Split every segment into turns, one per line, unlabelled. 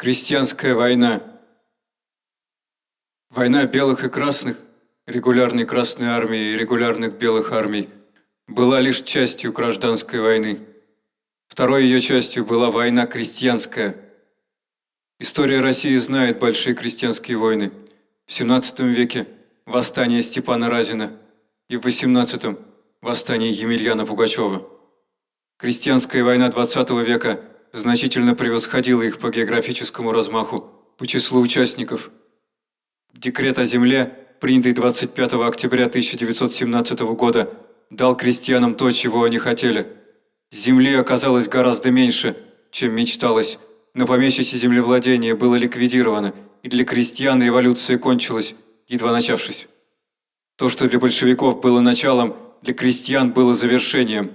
Крестьянская война. Война белых и красных, регулярной Красной армии и регулярных белых армий, была лишь частью гражданской войны. Второй ее частью была война крестьянская. История России знает большие крестьянские войны. В XVII веке – восстание Степана Разина и в XVIII – восстание Емельяна Пугачева. Крестьянская война XX века – значительно превосходила их по географическому размаху, по числу участников. Декрет о земле, принятый 25 октября 1917 года, дал крестьянам то, чего они хотели. Земли оказалось гораздо меньше, чем мечталось, но помещичье землевладение было ликвидировано, и для крестьян революция кончилась, едва начавшись. То, что для большевиков было началом, для крестьян было завершением.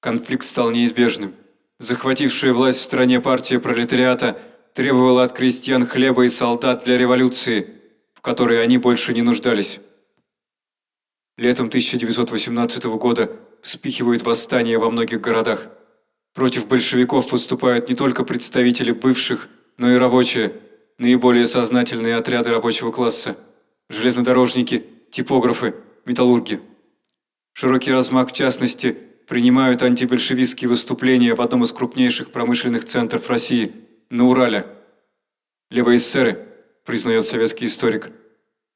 Конфликт стал неизбежным. Захватившая власть в стране партия пролетариата требовала от крестьян хлеба и солдат для революции, в которой они больше не нуждались. Летом 1918 года вспихивают восстания во многих городах. Против большевиков выступают не только представители бывших, но и рабочие, наиболее сознательные отряды рабочего класса, железнодорожники, типографы, металлурги. Широкий размах, в частности, принимают антибольшевистские выступления в одном из крупнейших промышленных центров России – на Урале. Левые эсеры, признает советский историк,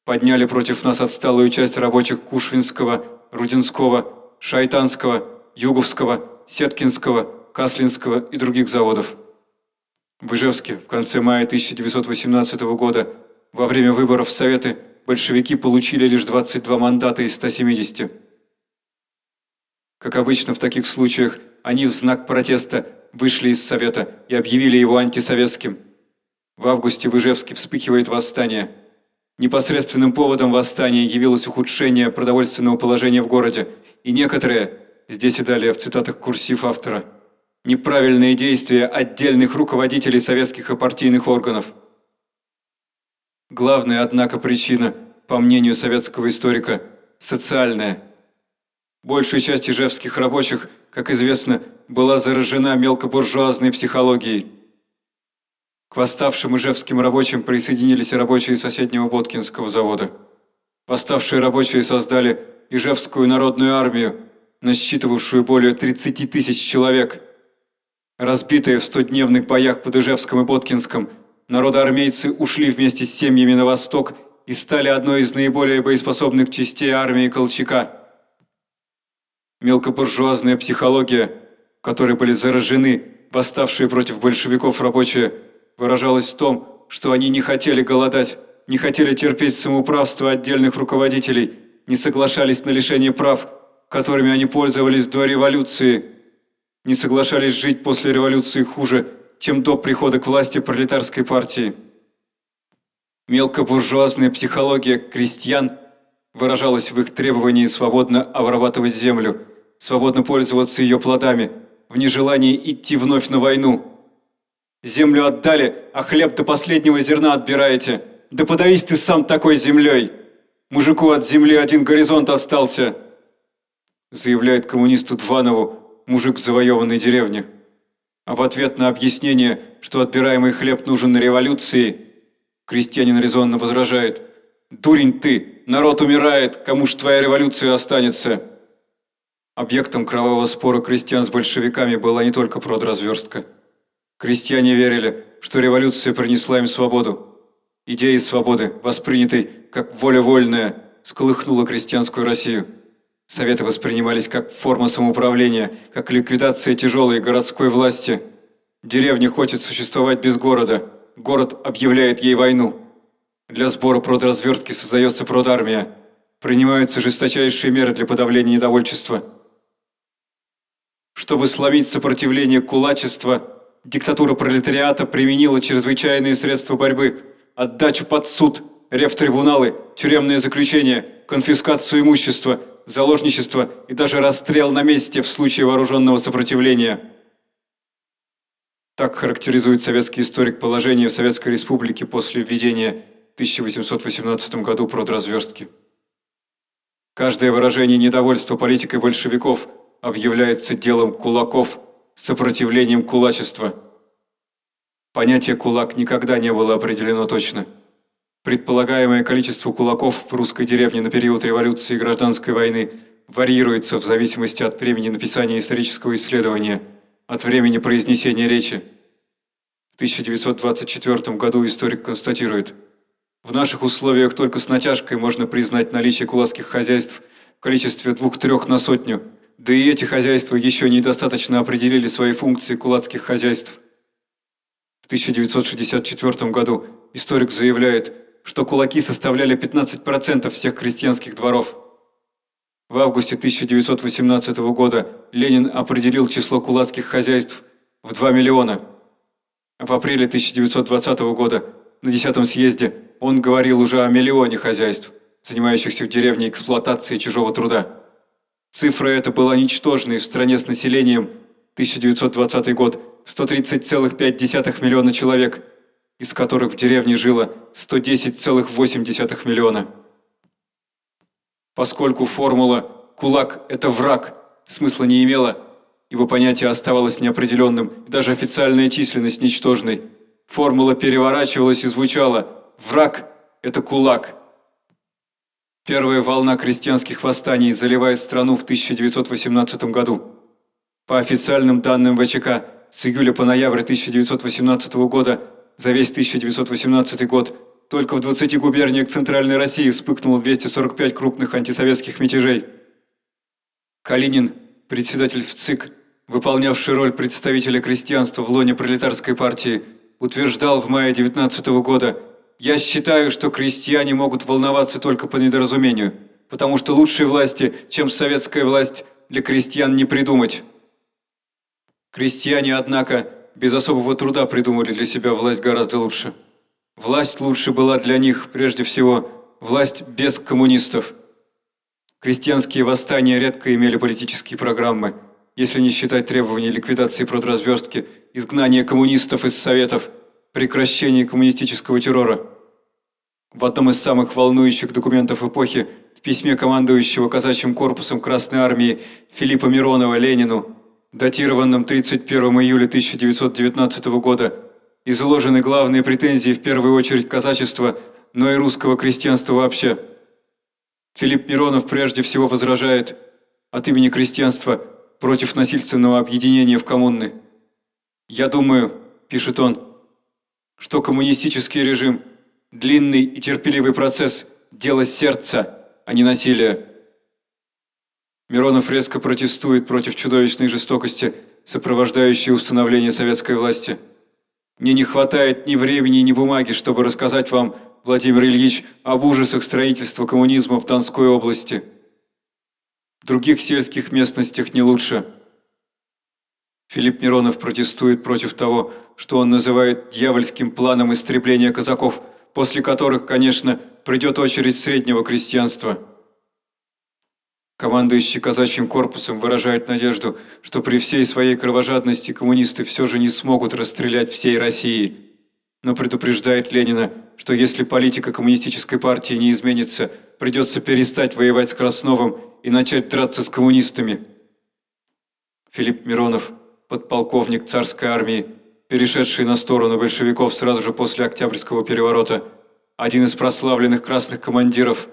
подняли против нас отсталую часть рабочих Кушвинского, Рудинского, Шайтанского, Юговского, Сеткинского, Каслинского и других заводов. В Ижевске в конце мая 1918 года во время выборов в Советы большевики получили лишь 22 мандата из 170. Как обычно в таких случаях, они в знак протеста вышли из Совета и объявили его антисоветским. В августе в Ижевске вспыхивает восстание. Непосредственным поводом восстания явилось ухудшение продовольственного положения в городе, и некоторые, здесь и далее в цитатах курсив автора, неправильные действия отдельных руководителей советских и партийных органов. Главная, однако, причина, по мнению советского историка, социальная – Большая часть ижевских рабочих, как известно, была заражена мелкобуржуазной психологией. К восставшим ижевским рабочим присоединились рабочие соседнего Боткинского завода. Восставшие рабочие создали Ижевскую народную армию, насчитывавшую более 30 тысяч человек. Разбитые в стодневных боях под Ижевском и Боткинском, народоармейцы ушли вместе с семьями на восток и стали одной из наиболее боеспособных частей армии Колчака – Мелкобуржуазная психология, которой были заражены восставшие против большевиков рабочие, выражалась в том, что они не хотели голодать, не хотели терпеть самоуправство отдельных руководителей, не соглашались на лишение прав, которыми они пользовались до революции, не соглашались жить после революции хуже, чем до прихода к власти пролетарской партии. Мелкобуржуазная психология крестьян – выражалось в их требовании свободно обрабатывать землю, свободно пользоваться ее плодами, в нежелании идти вновь на войну. Землю отдали, а хлеб до последнего зерна отбираете. Да подавись ты сам такой землей! Мужику от земли один горизонт остался!» Заявляет коммунисту Дванову мужик в завоеванной деревне. А в ответ на объяснение, что отбираемый хлеб нужен на революции, крестьянин резонно возражает – Дурень ты! Народ умирает! Кому ж твоя революция останется?» Объектом кровавого спора крестьян с большевиками была не только продразверстка. Крестьяне верили, что революция принесла им свободу. Идея свободы, воспринятой как воля вольная, сколыхнула крестьянскую Россию. Советы воспринимались как форма самоуправления, как ликвидация тяжелой городской власти. Деревня хочет существовать без города, город объявляет ей войну. Для сбора продразвертки создается продармия. Принимаются жесточайшие меры для подавления недовольчества. Чтобы сломить сопротивление кулачества, диктатура пролетариата применила чрезвычайные средства борьбы, отдачу под суд, рефтрибуналы, тюремное заключение, конфискацию имущества, заложничество и даже расстрел на месте в случае вооруженного сопротивления. Так характеризует советский историк положение в Советской Республике после введения 1818 году продразверстки. Каждое выражение недовольства политикой большевиков объявляется делом кулаков, сопротивлением кулачества. Понятие «кулак» никогда не было определено точно. Предполагаемое количество кулаков в русской деревне на период революции и гражданской войны варьируется в зависимости от времени написания исторического исследования, от времени произнесения речи. В 1924 году историк констатирует, в наших условиях только с натяжкой можно признать наличие кулацких хозяйств в количестве двух-трех на сотню, да и эти хозяйства еще недостаточно определили свои функции кулацких хозяйств. В 1964 году историк заявляет, что кулаки составляли 15% всех крестьянских дворов. В августе 1918 года Ленин определил число кулацких хозяйств в 2 миллиона. В апреле 1920 года на 10 съезде он говорил уже о миллионе хозяйств, занимающихся в деревне эксплуатацией чужого труда. Цифра эта была ничтожной в стране с населением 1920 год 130,5 миллиона человек, из которых в деревне жило 110,8 миллиона. Поскольку формула «кулак – это враг» смысла не имела, ибо понятие оставалось неопределенным и даже официальная численность ничтожной, формула переворачивалась и звучала «враг – это кулак». Первая волна крестьянских восстаний заливает страну в 1918 году. По официальным данным ВЧК, с июля по ноябрь 1918 года за весь 1918 год только в 20 губерниях Центральной России вспыхнуло 245 крупных антисоветских мятежей. Калинин, председатель ВЦИК, выполнявший роль представителя крестьянства в лоне пролетарской партии, утверждал в мае 19 года «Я считаю, что крестьяне могут волноваться только по недоразумению, потому что лучшей власти, чем советская власть, для крестьян не придумать». Крестьяне, однако, без особого труда придумали для себя власть гораздо лучше. Власть лучше была для них, прежде всего, власть без коммунистов. Крестьянские восстания редко имели политические программы, если не считать требований ликвидации продразверстки, изгнания коммунистов из Советов, прекращения коммунистического террора. В одном из самых волнующих документов эпохи, в письме командующего казачьим корпусом Красной Армии Филиппа Миронова Ленину датированном 31 июля 1919 года, изложены главные претензии в первую очередь казачества, но и русского крестьянства вообще. Филипп Миронов прежде всего возражает от имени крестьянства против насильственного объединения в коммуны. «Я думаю», – пишет он, – «что коммунистический режим – длинный и терпеливый процесс, дело сердца, а не насилия». Миронов резко протестует против чудовищной жестокости, сопровождающей установление советской власти. Мне не хватает ни времени, ни бумаги, чтобы рассказать вам, Владимир Ильич, об ужасах строительства коммунизма в Донской области. В других сельских местностях не лучше. Филипп Миронов протестует против того, что он называет дьявольским планом истребления казаков, после которых, конечно, придет очередь среднего крестьянства. Командующий казачьим корпусом выражает надежду, что при всей своей кровожадности коммунисты все же не смогут расстрелять всей России. Но предупреждает Ленина, что если политика коммунистической партии не изменится, придется перестать воевать с Красновым и начать драться с коммунистами. Филипп Миронов, подполковник царской армии, перешедший на сторону большевиков сразу же после Октябрьского переворота, один из прославленных красных командиров,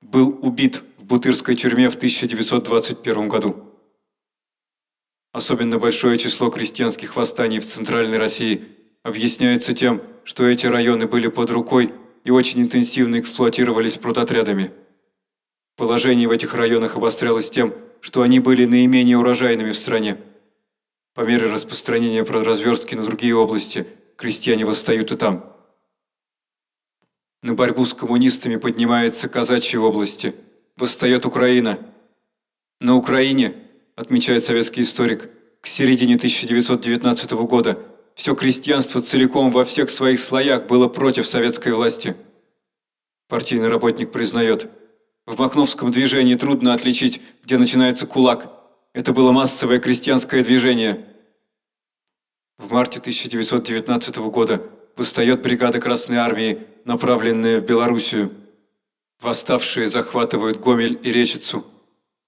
был убит Бутырской тюрьме в 1921 году. Особенно большое число крестьянских восстаний в Центральной России объясняется тем, что эти районы были под рукой и очень интенсивно эксплуатировались продотрядами. Положение в этих районах обострялось тем, что они были наименее урожайными в стране. По мере распространения продразверстки на другие области, крестьяне восстают и там. На борьбу с коммунистами поднимается казачьи области – восстает Украина. На Украине, отмечает советский историк, к середине 1919 года все крестьянство целиком во всех своих слоях было против советской власти. Партийный работник признает, в Махновском движении трудно отличить, где начинается кулак. Это было массовое крестьянское движение. В марте 1919 года восстает бригада Красной Армии, направленная в Белоруссию. Восставшие захватывают Гомель и Речицу.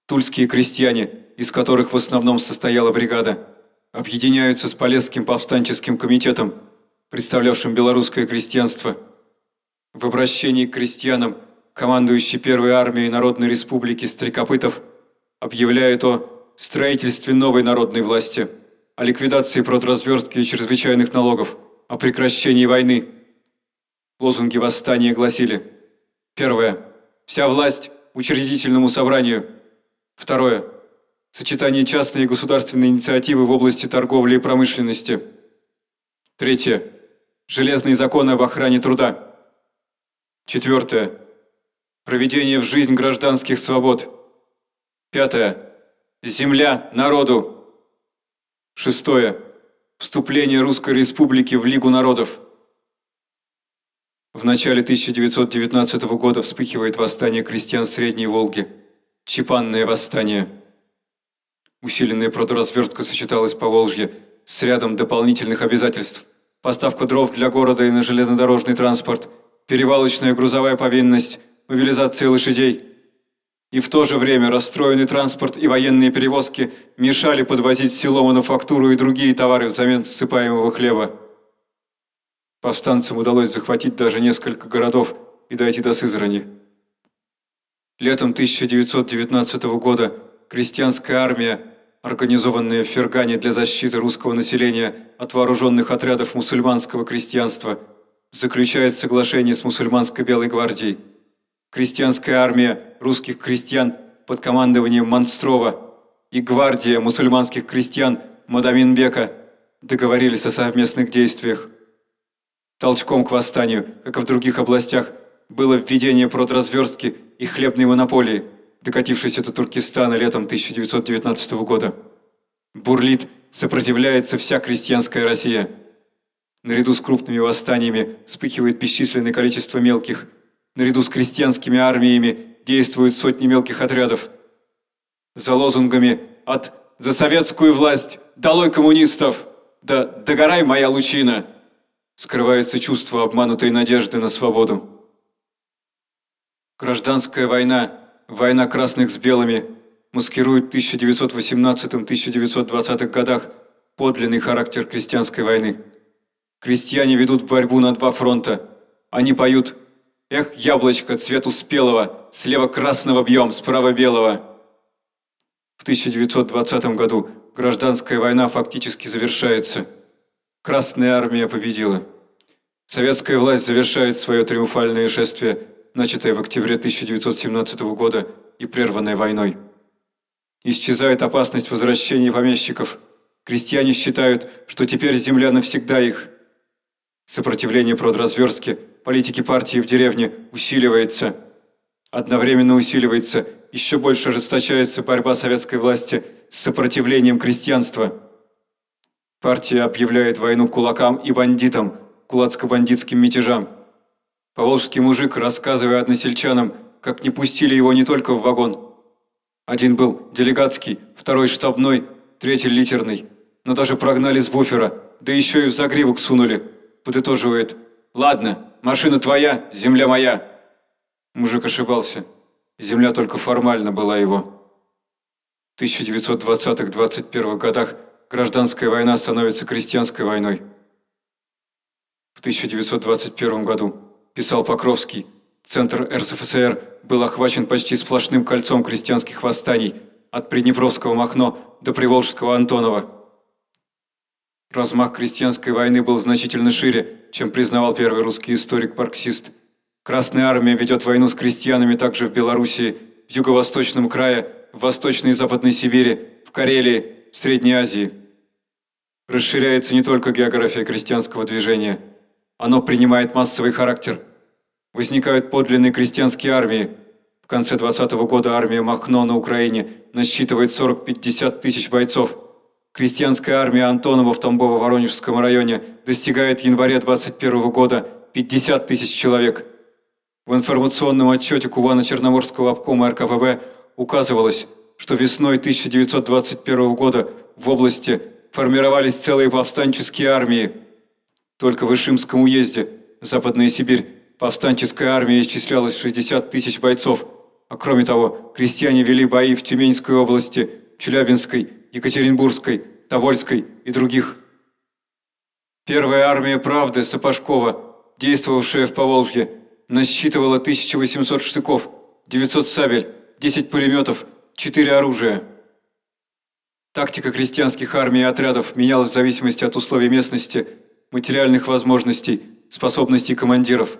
Тульские крестьяне, из которых в основном состояла бригада, объединяются с Полесским повстанческим комитетом. представлявшим белорусское крестьянство. В обращении к крестьянам командующий Первой армией Народной Республики Стрекопытов объявляет о строительстве новой народной власти, о ликвидации продразверстки и чрезвычайных налогов, о прекращении войны. Лозунги восстания гласили Первое. Вся власть учредительному собранию. Второе. Сочетание частной и государственной инициативы в области торговли и промышленности. Третье. Железные законы об охране труда. Четвертое. Проведение в жизнь гражданских свобод. Пятое. Земля народу. Шестое. Вступление Русской Республики в Лигу народов. В начале 1919 года вспыхивает восстание крестьян Средней Волги. Чепанное восстание. Усиленная продразверстка сочеталась по Волжье с рядом дополнительных обязательств. Поставка дров для города и на железнодорожный транспорт, перевалочная грузовая повинность, мобилизация лошадей. И в то же время расстроенный транспорт и военные перевозки мешали подвозить в село мануфактуру и другие товары взамен ссыпаемого хлеба. Повстанцам удалось захватить даже несколько городов и дойти до Сызрани. Летом 1919 года крестьянская армия, организованная в Фергане для защиты русского населения от вооруженных отрядов мусульманского крестьянства, заключает соглашение с мусульманской Белой гвардией. Крестьянская армия русских крестьян под командованием Монстрова и гвардия мусульманских крестьян Мадаминбека договорились о совместных действиях. Толчком к восстанию, как и в других областях, было введение продразверстки и хлебной монополии, докатившейся до Туркестана летом 1919 года. Бурлит, сопротивляется вся крестьянская Россия. Наряду с крупными восстаниями вспыхивает бесчисленное количество мелких. Наряду с крестьянскими армиями действуют сотни мелких отрядов. За лозунгами от «За советскую власть! Долой коммунистов!» «Да догорай, моя лучина!» скрывается чувство обманутой надежды на свободу. Гражданская война, война красных с белыми, маскирует в 1918-1920 годах подлинный характер крестьянской войны. Крестьяне ведут борьбу на два фронта. Они поют «Эх, яблочко, цвету спелого, слева красного бьем, справа белого». В 1920 году гражданская война фактически завершается – Красная армия победила. Советская власть завершает свое триумфальное шествие, начатое в октябре 1917 года и прерванное войной. Исчезает опасность возвращения помещиков. Крестьяне считают, что теперь земля навсегда их. Сопротивление продразверстке политики партии в деревне усиливается. Одновременно усиливается, еще больше расточается борьба советской власти с сопротивлением крестьянства – Партия объявляет войну кулакам и бандитам, кулацко-бандитским мятежам. Поволжский мужик, рассказывая односельчанам, как не пустили его не только в вагон. Один был делегатский, второй штабной, третий литерный. Но даже прогнали с буфера, да еще и в загривок сунули. Подытоживает. «Ладно, машина твоя, земля моя». Мужик ошибался. Земля только формально была его. В 1920-21 годах гражданская война становится крестьянской войной. В 1921 году, писал Покровский, центр РСФСР был охвачен почти сплошным кольцом крестьянских восстаний от Приднепровского Махно до Приволжского Антонова. Размах крестьянской войны был значительно шире, чем признавал первый русский историк-марксист. Красная армия ведет войну с крестьянами также в Белоруссии, в Юго-Восточном крае, в Восточной и Западной Сибири, в Карелии, в Средней Азии. Расширяется не только география крестьянского движения. Оно принимает массовый характер. Возникают подлинные крестьянские армии. В конце 20 -го года армия Махно на Украине насчитывает 40-50 тысяч бойцов. Крестьянская армия Антонова в Тамбово-Воронежском районе достигает в январе 21 -го года 50 тысяч человек. В информационном отчете Кубано-Черноморского обкома РКПБ указывалось, что весной 1921 года в области формировались целые повстанческие армии. Только в Ишимском уезде, Западная Сибирь, повстанческая армия исчислялась в 60 тысяч бойцов, а кроме того, крестьяне вели бои в Тюменской области, Челябинской, Екатеринбургской, Тобольской и других. Первая армия правды Сапожкова, действовавшая в Поволжье, насчитывала 1800 штыков, 900 сабель, 10 пулеметов, 4 оружия. Тактика крестьянских армий и отрядов менялась в зависимости от условий местности, материальных возможностей, способностей командиров.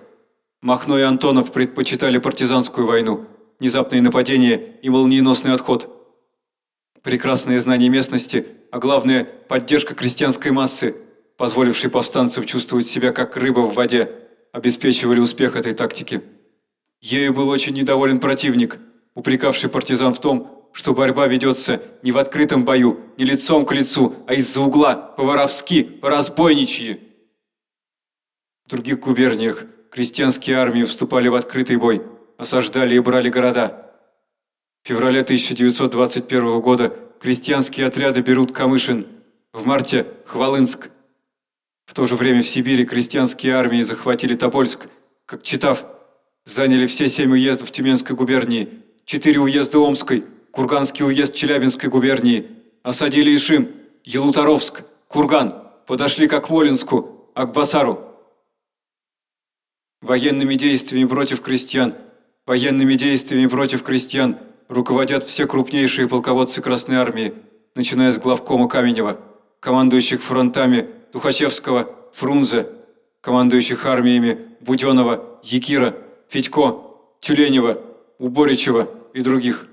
Махно и Антонов предпочитали партизанскую войну, внезапные нападения и молниеносный отход. Прекрасное знание местности, а главное – поддержка крестьянской массы, позволившей повстанцам чувствовать себя как рыба в воде, обеспечивали успех этой тактики. Ею был очень недоволен противник, упрекавший партизан в том, что борьба ведется не в открытом бою, не лицом к лицу, а из-за угла, по-воровски, по-разбойничьи. В других губерниях крестьянские армии вступали в открытый бой, осаждали и брали города. В феврале 1921 года крестьянские отряды берут Камышин, в марте – Хвалынск. В то же время в Сибири крестьянские армии захватили Тобольск, как читав, заняли все семь уездов Тюменской губернии, четыре уезда Омской – Курганский уезд Челябинской губернии, осадили Ишим, Елуторовск, Курган, подошли к Акмолинску, Акбасару. Военными действиями против крестьян, военными действиями против крестьян руководят все крупнейшие полководцы Красной Армии, начиная с главкома Каменева, командующих фронтами Тухачевского, Фрунзе, командующих армиями Буденова, Якира, Федько, Тюленева, Уборичева и других.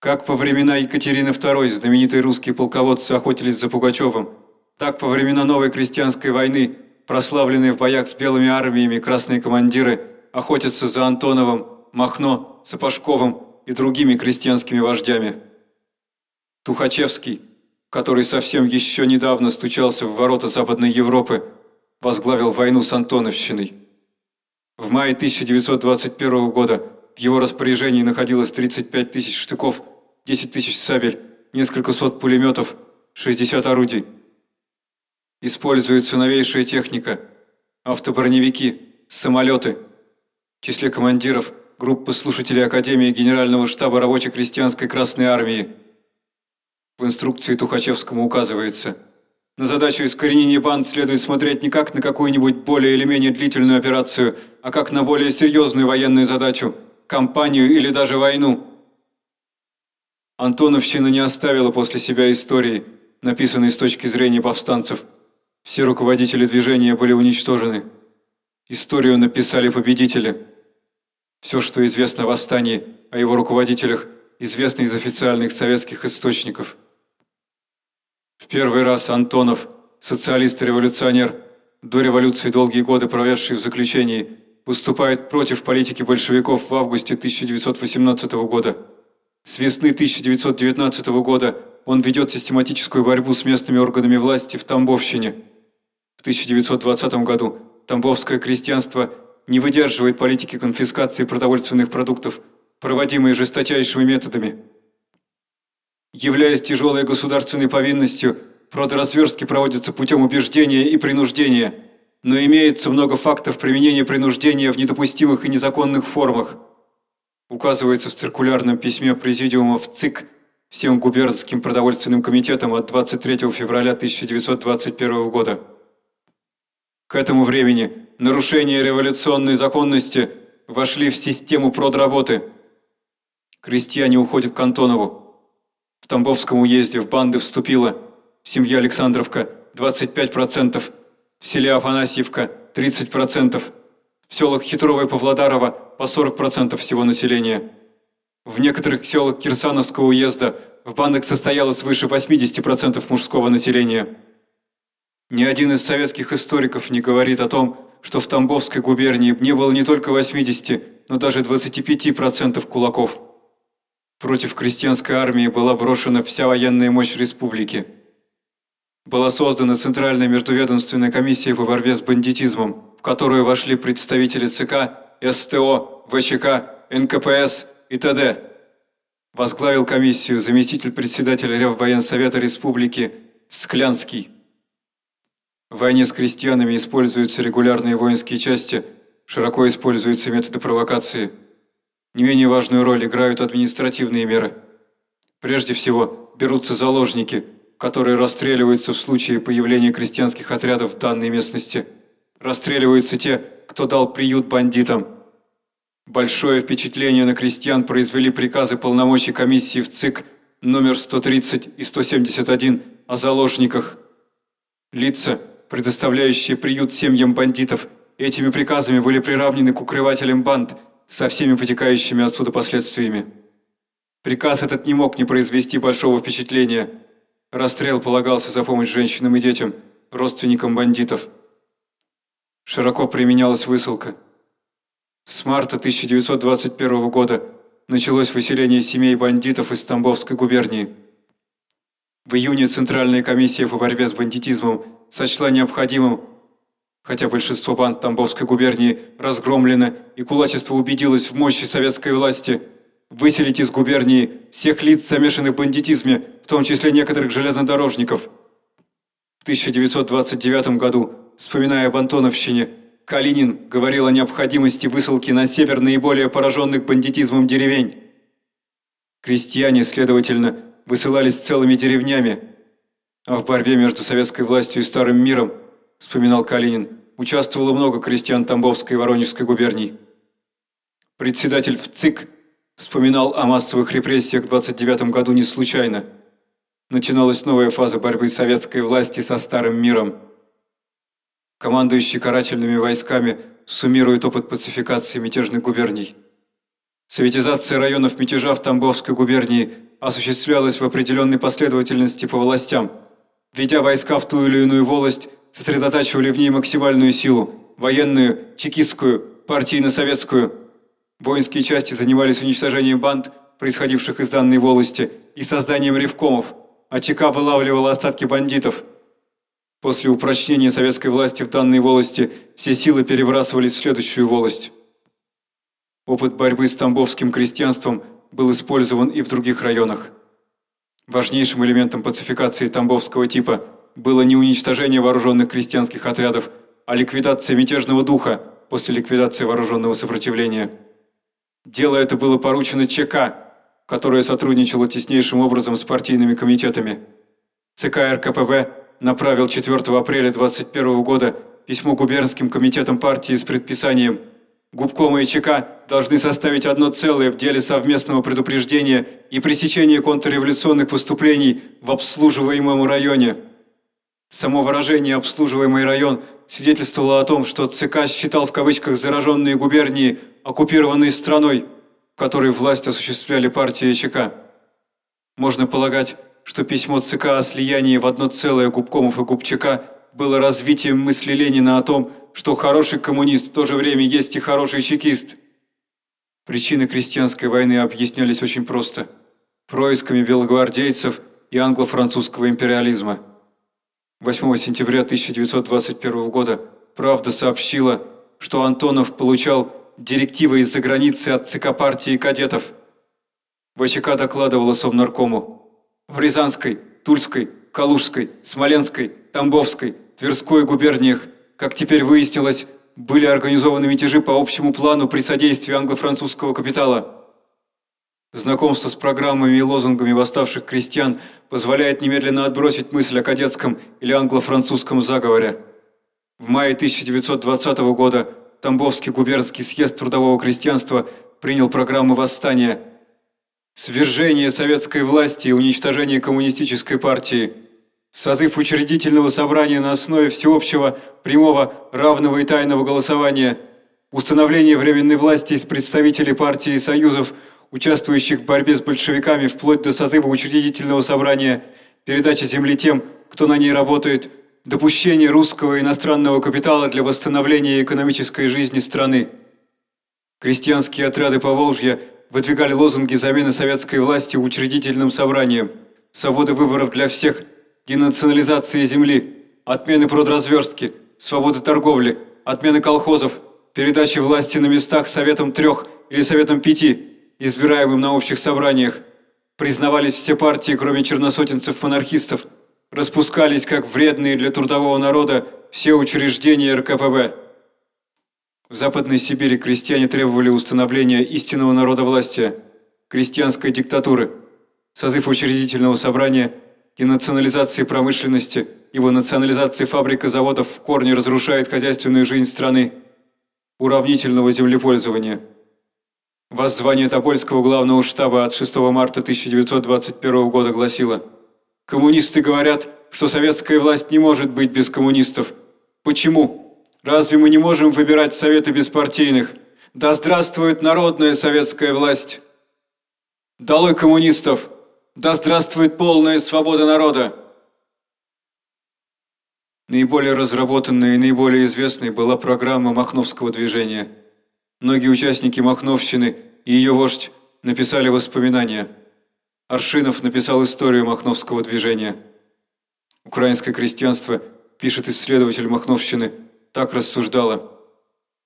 Как во времена Екатерины II знаменитые русские полководцы охотились за Пугачевым, так во времена новой крестьянской войны прославленные в боях с белыми армиями красные командиры охотятся за Антоновым, Махно, Сапожковым и другими крестьянскими вождями. Тухачевский, который совсем еще недавно стучался в ворота Западной Европы, возглавил войну с Антоновщиной. В мае 1921 года в его распоряжении находилось 35 тысяч штыков – 10 тысяч сабель, несколько сот пулеметов, 60 орудий. Используется новейшая техника, автоброневики, самолеты. В числе командиров группы слушателей Академии Генерального штаба Рабоче-Крестьянской Красной Армии. В инструкции Тухачевскому указывается – на задачу искоренения банд следует смотреть не как на какую-нибудь более или менее длительную операцию, а как на более серьезную военную задачу – кампанию или даже войну. Антоновщина не оставила после себя истории, написанной с точки зрения повстанцев. Все руководители движения были уничтожены. Историю написали победители. Все, что известно о восстании, о его руководителях, известно из официальных советских источников. В первый раз Антонов, социалист и революционер, до революции долгие годы проведший в заключении, выступает против политики большевиков в августе 1918 года. С весны 1919 года он ведет систематическую борьбу с местными органами власти в Тамбовщине. В 1920 году тамбовское крестьянство не выдерживает политики конфискации продовольственных продуктов, проводимой жесточайшими методами. Являясь тяжелой государственной повинностью, продразверстки проводятся путем убеждения и принуждения, но имеется много фактов применения принуждения в недопустимых и незаконных формах – указывается в циркулярном письме Президиума в ЦИК всем губернским продовольственным комитетам от 23 февраля 1921 года. К этому времени нарушения революционной законности вошли в систему продработы. Крестьяне уходят к Антонову. В Тамбовском уезде в банды вступила в семье Александровка 25%, в селе Афанасьевка 30%, в селах Хитрова и Павлодарова по 40% всего населения. В некоторых селах Кирсановского уезда в бандах состояло свыше 80% мужского населения. Ни один из советских историков не говорит о том, что в Тамбовской губернии не было не только 80, но даже 25% кулаков. Против крестьянской армии была брошена вся военная мощь республики. Была создана Центральная междуведомственная комиссия по борьбе с бандитизмом, которую вошли представители ЦК, СТО, ВЧК, НКПС и т.д. Возглавил комиссию заместитель председателя Реввоенсовета Республики Склянский. В войне с крестьянами используются регулярные воинские части, широко используются методы провокации. Не менее важную роль играют административные меры. Прежде всего, берутся заложники, которые расстреливаются в случае появления крестьянских отрядов в данной местности. Расстреливаются те, кто дал приют бандитам. Большое впечатление на крестьян произвели приказы полномочий комиссии в ЦИК номер 130 и 171 о заложниках. Лица, предоставляющие приют семьям бандитов, этими приказами были приравнены к укрывателям банд со всеми вытекающими отсюда последствиями. Приказ этот не мог не произвести большого впечатления. Расстрел полагался за помощь женщинам и детям, родственникам бандитов. Широко применялась высылка. С марта 1921 года началось выселение семей бандитов из Тамбовской губернии. В июне Центральная комиссия по борьбе с бандитизмом сочла необходимым, хотя большинство банд Тамбовской губернии разгромлено и кулачество убедилось в мощи советской власти, выселить из губернии всех лиц, замешанных в бандитизме, в том числе некоторых железнодорожников. В 1929 году, вспоминая об Антоновщине, Калинин говорил о необходимости высылки на север наиболее пораженных бандитизмом деревень. Крестьяне, следовательно, высылались целыми деревнями. А в борьбе между советской властью и Старым миром, вспоминал Калинин, участвовало много крестьян Тамбовской и Воронежской губерний. Председатель в ЦИК вспоминал о массовых репрессиях в 29 году не случайно. Начиналась новая фаза борьбы советской власти со Старым миром. Командующий карательными войсками суммирует опыт пацификации мятежных губерний. Советизация районов мятежа в Тамбовской губернии осуществлялась в определенной последовательности по властям. Ведя войска в ту или иную волость, сосредотачивали в ней максимальную силу – военную, чекистскую, партийно-советскую. Воинские части занимались уничтожением банд, происходивших из данной волости, и созданием ревкомов, а ЧК вылавливала остатки бандитов. После упрочнения советской власти в данной волости все силы перебрасывались в следующую волость. Опыт борьбы с тамбовским крестьянством был использован и в других районах. Важнейшим элементом пацификации тамбовского типа было не уничтожение вооруженных крестьянских отрядов, а ликвидация мятежного духа после ликвидации вооруженного сопротивления. Дело это было поручено ЧК, которое сотрудничало теснейшим образом с партийными комитетами. ЦК РКПВ направил 4 апреля 2021 года письмо губернским комитетам партии с предписанием – Губком и ЧК должны составить одно целое в деле совместного предупреждения и пресечения контрреволюционных выступлений в обслуживаемом районе. Само выражение «обслуживаемый район» свидетельствовало о том, что ЦК считал в кавычках «зараженные губернии» оккупированной страной, в которой власть осуществляли партии ЧК. Можно полагать, что письмо ЦК о слиянии в одно целое губкомов и губчака было развитием мысли Ленина о том, что хороший коммунист в то же время есть и хороший чекист. Причины крестьянской войны объяснялись очень просто – происками белогвардейцев и англо-французского империализма. 8 сентября 1921 года «Правда» сообщила, что Антонов получал директивы из-за границы от ЦК партии кадетов. ВЧК докладывала Совнаркому. В Рязанской, Тульской, Калужской, Смоленской, Тамбовской, Тверской губерниях как теперь выяснилось, были организованы мятежи по общему плану при содействии англо-французского капитала. Знакомство с программами и лозунгами восставших крестьян позволяет немедленно отбросить мысль о кадетском или англо-французском заговоре. В мае 1920 года Тамбовский губернский съезд трудового крестьянства принял программу восстания «Свержение советской власти и уничтожение коммунистической партии», Созыв учредительного собрания на основе всеобщего, прямого, равного и тайного голосования, установление временной власти из представителей партий и союзов, участвующих в борьбе с большевиками вплоть до созыва учредительного собрания, передача земли тем, кто на ней работает, допущение русского и иностранного капитала для восстановления экономической жизни страны. Крестьянские отряды Поволжья выдвигали лозунги замены советской власти учредительным собранием, свободы выборов для всех – денационализации земли, отмены продразверстки, свободы торговли, отмены колхозов, передачи власти на местах Советом трех или Советом пяти, избираемым на общих собраниях. Признавались все партии, кроме черносотенцев-монархистов, распускались как вредные для трудового народа все учреждения РКПБ. В Западной Сибири крестьяне требовали установления истинного народовластия, крестьянской диктатуры. Созыв учредительного собрания – и национализации промышленности, ибо национализация фабрик и заводов в корне разрушает хозяйственную жизнь страны, уравнительного землепользования. Воззвание Тобольского главного штаба от 6 марта 1921 года гласило «Коммунисты говорят, что советская власть не может быть без коммунистов. Почему? Разве мы не можем выбирать советы беспартийных? Да здравствует народная советская власть! Долой коммунистов! Да здравствует полная свобода народа!» Наиболее разработанной и наиболее известной была программа Махновского движения. Многие участники Махновщины и ее вождь написали воспоминания. Аршинов написал историю Махновского движения. Украинское крестьянство, пишет исследователь Махновщины, так рассуждало.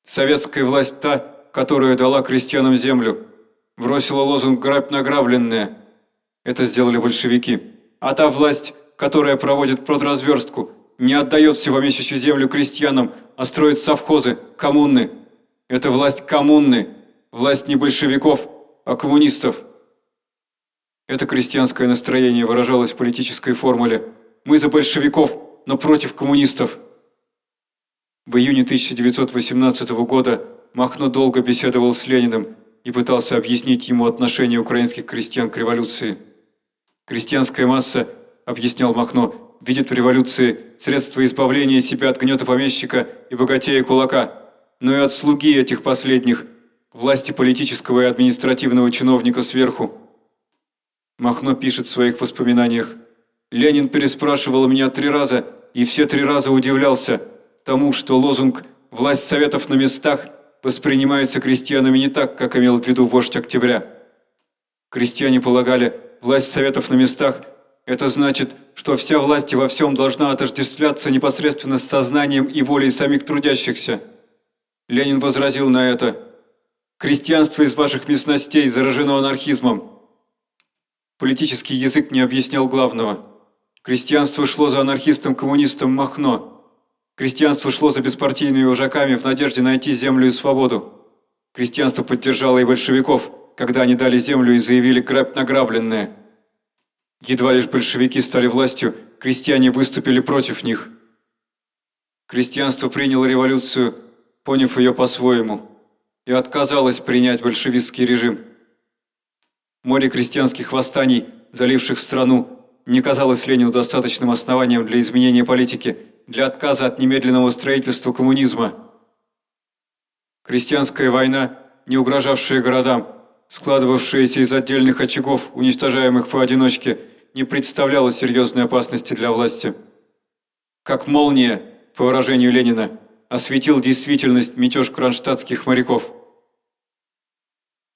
Советская власть та, которая дала крестьянам землю, бросила лозунг «грабь награбленное», это сделали большевики. А та власть, которая проводит продразверстку, не отдает всевомещущую землю крестьянам, а строит совхозы, коммуны. Это власть коммуны, власть не большевиков, а коммунистов. Это крестьянское настроение выражалось в политической формуле «Мы за большевиков, но против коммунистов». В июне 1918 года Махно долго беседовал с Лениным и пытался объяснить ему отношение украинских крестьян к революции. Крестьянская масса, объяснял Махно, видит в революции средство избавления себя от гнета помещика и богатея кулака, но и от слуги этих последних, власти политического и административного чиновника сверху. Махно пишет в своих воспоминаниях. «Ленин переспрашивал меня три раза, и все три раза удивлялся тому, что лозунг «власть советов на местах» воспринимается крестьянами не так, как имел в виду вождь октября. Крестьяне полагали, власть советов на местах – это значит, что вся власть и во всем должна отождествляться непосредственно с сознанием и волей самих трудящихся. Ленин возразил на это. «Крестьянство из ваших местностей заражено анархизмом». Политический язык не объяснял главного. Крестьянство шло за анархистом-коммунистом Махно. Крестьянство шло за беспартийными вожаками в надежде найти землю и свободу. Крестьянство поддержало и большевиков – когда они дали землю и заявили «грабь награбленное». Едва лишь большевики стали властью, крестьяне выступили против них. Крестьянство приняло революцию, поняв ее по-своему, и отказалось принять большевистский режим. Море крестьянских восстаний, заливших страну, не казалось Ленину достаточным основанием для изменения политики, для отказа от немедленного строительства коммунизма. Крестьянская война, не угрожавшая городам, складывавшаяся из отдельных очагов, уничтожаемых поодиночке, не представляла серьезной опасности для власти. Как молния, по выражению Ленина, осветил действительность мятеж кронштадтских моряков –